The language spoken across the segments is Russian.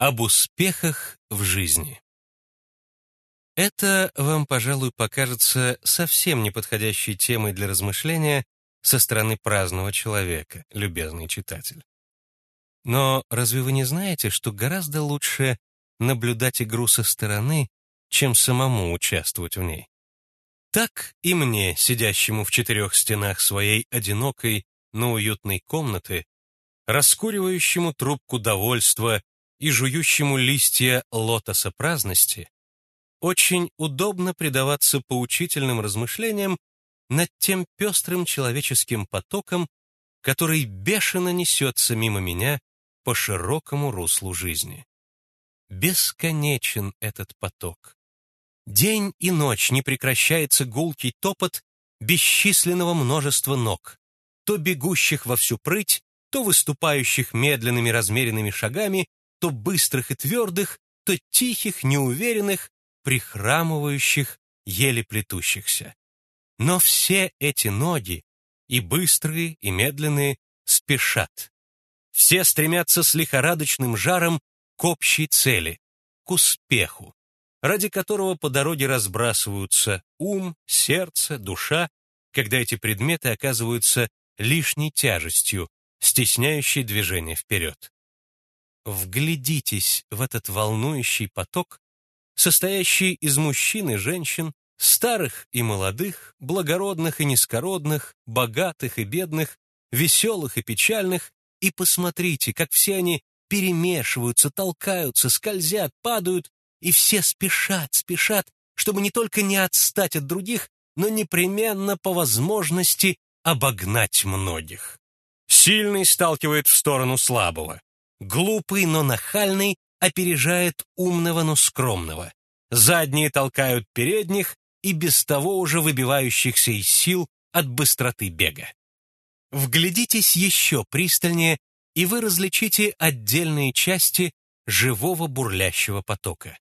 Об успехах в жизни. Это вам, пожалуй, покажется совсем неподходящей темой для размышления со стороны праздного человека, любезный читатель. Но разве вы не знаете, что гораздо лучше наблюдать игру со стороны, чем самому участвовать в ней? Так и мне, сидящему в четырех стенах своей одинокой, но уютной комнаты, раскуривающему трубку довольства и жующему листья лотоса праздности, очень удобно предаваться поучительным размышлениям над тем пестрым человеческим потоком, который бешено несется мимо меня по широкому руслу жизни. Бесконечен этот поток. День и ночь не прекращается гулкий топот бесчисленного множества ног, то бегущих во всю прыть, то выступающих медленными размеренными шагами, то быстрых и твердых, то тихих, неуверенных, прихрамывающих, еле плетущихся. Но все эти ноги, и быстрые, и медленные, спешат. Все стремятся с лихорадочным жаром к общей цели, к успеху, ради которого по дороге разбрасываются ум, сердце, душа, когда эти предметы оказываются лишней тяжестью, стесняющей движение вперед. Вглядитесь в этот волнующий поток, состоящий из мужчин и женщин, старых и молодых, благородных и низкородных, богатых и бедных, веселых и печальных, и посмотрите, как все они перемешиваются, толкаются, скользят, падают, и все спешат, спешат, чтобы не только не отстать от других, но непременно по возможности обогнать многих. Сильный сталкивает в сторону слабого. Глупый, но нахальный опережает умного, но скромного. Задние толкают передних и без того уже выбивающихся из сил от быстроты бега. Вглядитесь еще пристальнее, и вы различите отдельные части живого бурлящего потока.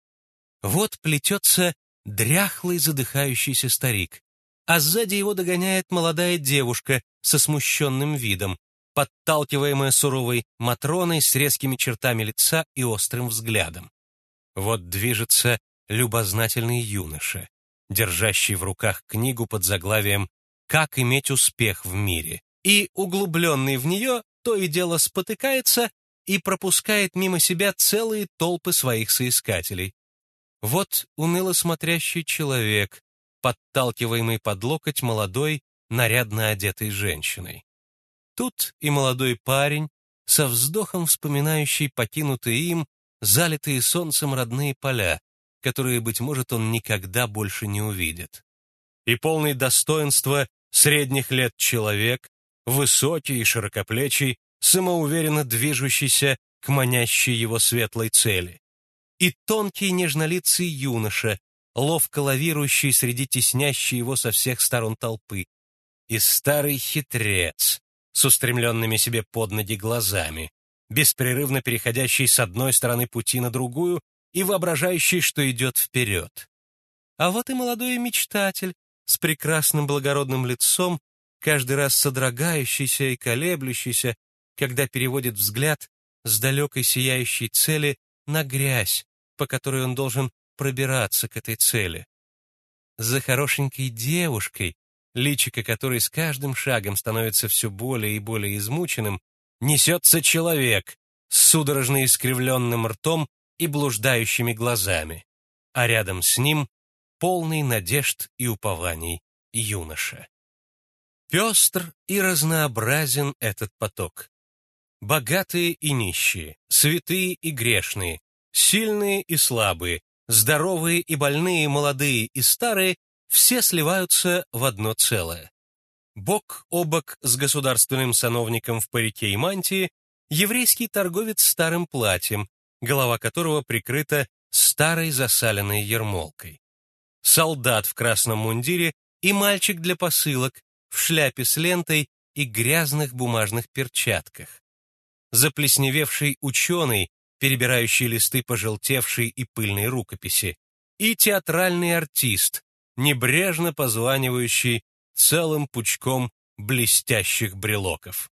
Вот плетется дряхлый задыхающийся старик, а сзади его догоняет молодая девушка со смущенным видом, подталкиваемая суровой Матроной с резкими чертами лица и острым взглядом. Вот движется любознательный юноша, держащий в руках книгу под заглавием «Как иметь успех в мире», и, углубленный в нее, то и дело спотыкается и пропускает мимо себя целые толпы своих соискателей. Вот уныло смотрящий человек, подталкиваемый под локоть молодой, нарядно одетой женщиной. Тут и молодой парень, со вздохом вспоминающий покинутые им, залитые солнцем родные поля, которые, быть может, он никогда больше не увидит. И полный достоинства средних лет человек, высокий и широкоплечий, самоуверенно движущийся к манящей его светлой цели. И тонкий нежнолицый юноша, ловко лавирующий среди теснящей его со всех сторон толпы. И старый хитрец, с устремленными себе под ноги глазами, беспрерывно переходящий с одной стороны пути на другую и воображающий, что идет вперед. А вот и молодой мечтатель с прекрасным благородным лицом, каждый раз содрогающийся и колеблющийся, когда переводит взгляд с далекой сияющей цели на грязь, по которой он должен пробираться к этой цели. За хорошенькой девушкой, личико которой с каждым шагом становится все более и более измученным, несется человек с судорожно искривленным ртом и блуждающими глазами, а рядом с ним полный надежд и упований юноша. Пестр и разнообразен этот поток. Богатые и нищие, святые и грешные, сильные и слабые, здоровые и больные, молодые и старые все сливаются в одно целое. Бок о бок с государственным сановником в парике и мантии еврейский торговец старым платьем, голова которого прикрыта старой засаленной ермолкой. Солдат в красном мундире и мальчик для посылок в шляпе с лентой и грязных бумажных перчатках. Заплесневевший ученый, перебирающий листы пожелтевшей и пыльной рукописи, и театральный артист, небрежно позванивающий целым пучком блестящих брелоков.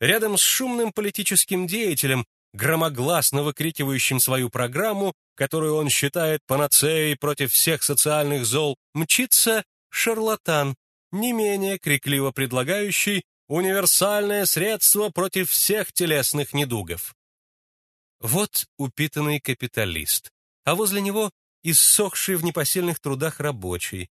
Рядом с шумным политическим деятелем, громогласно выкрикивающим свою программу, которую он считает панацеей против всех социальных зол, мчится шарлатан, не менее крикливо предлагающий универсальное средство против всех телесных недугов. Вот упитанный капиталист, а возле него иссохший в непосильных трудах рабочий,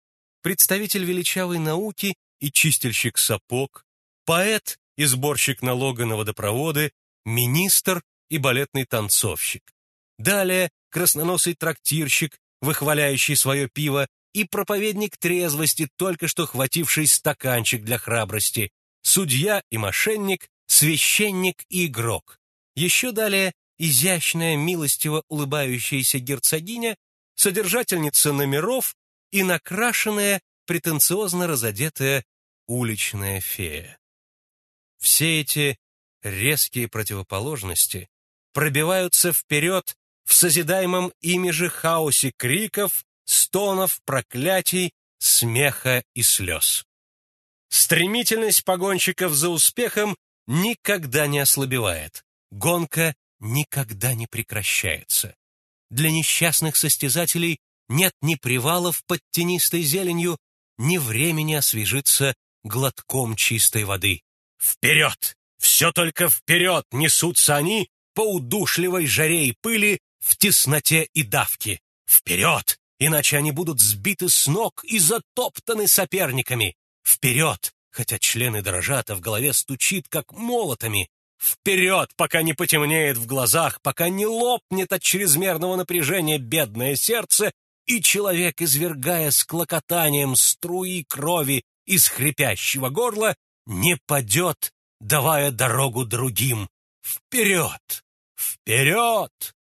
представитель величавой науки и чистильщик сапог, поэт и сборщик налога на водопроводы, министр и балетный танцовщик. Далее красноносый трактирщик, выхваляющий свое пиво, и проповедник трезвости, только что хвативший стаканчик для храбрости, судья и мошенник, священник и игрок. Еще далее изящная, милостиво улыбающаяся герцогиня, содержательница номеров и накрашенная, претенциозно разодетая уличная фея. Все эти резкие противоположности пробиваются вперед в созидаемом ими же хаосе криков, стонов, проклятий, смеха и слез. Стремительность погонщиков за успехом никогда не ослабевает. Гонка никогда не прекращается. Для несчастных состязателей нет ни привалов под тенистой зеленью, ни времени освежиться глотком чистой воды. Вперед! Все только вперед несутся они по удушливой жаре и пыли в тесноте и давке. Вперед! Иначе они будут сбиты с ног и затоптаны соперниками. Вперед! Хотя члены дрожат, а в голове стучит, как молотами. Вперед, пока не потемнеет в глазах, пока не лопнет от чрезмерного напряжения бедное сердце, и человек, извергая с клокотанием струи крови из хрипящего горла, не падет, давая дорогу другим. Вперед! Вперед!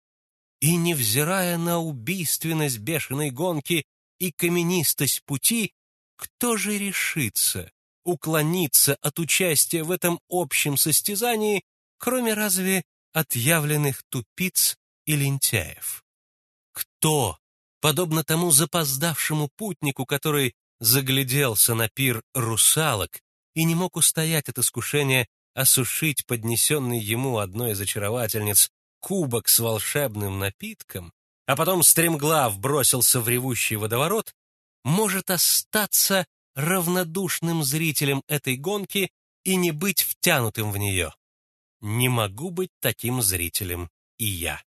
И, невзирая на убийственность бешеной гонки и каменистость пути, кто же решится уклониться от участия в этом общем состязании, кроме разве отъявленных тупиц и лентяев? Кто, подобно тому запоздавшему путнику, который загляделся на пир русалок и не мог устоять от искушения осушить поднесенный ему одной из очаровательниц кубок с волшебным напитком, а потом стремглав бросился в ревущий водоворот, может остаться равнодушным зрителем этой гонки и не быть втянутым в нее. Не могу быть таким зрителем и я.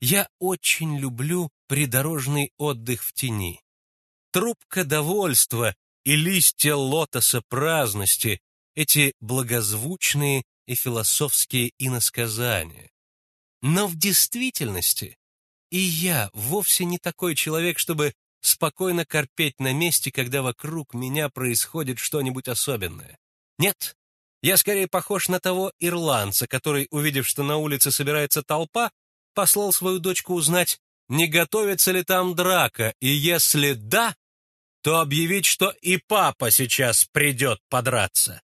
Я очень люблю придорожный отдых в тени. Трубка довольства и листья лотоса праздности, эти благозвучные и философские иносказания. Но в действительности и я вовсе не такой человек, чтобы спокойно корпеть на месте, когда вокруг меня происходит что-нибудь особенное. Нет, я скорее похож на того ирландца, который, увидев, что на улице собирается толпа, послал свою дочку узнать, не готовится ли там драка, и если да, то объявить, что и папа сейчас придет подраться.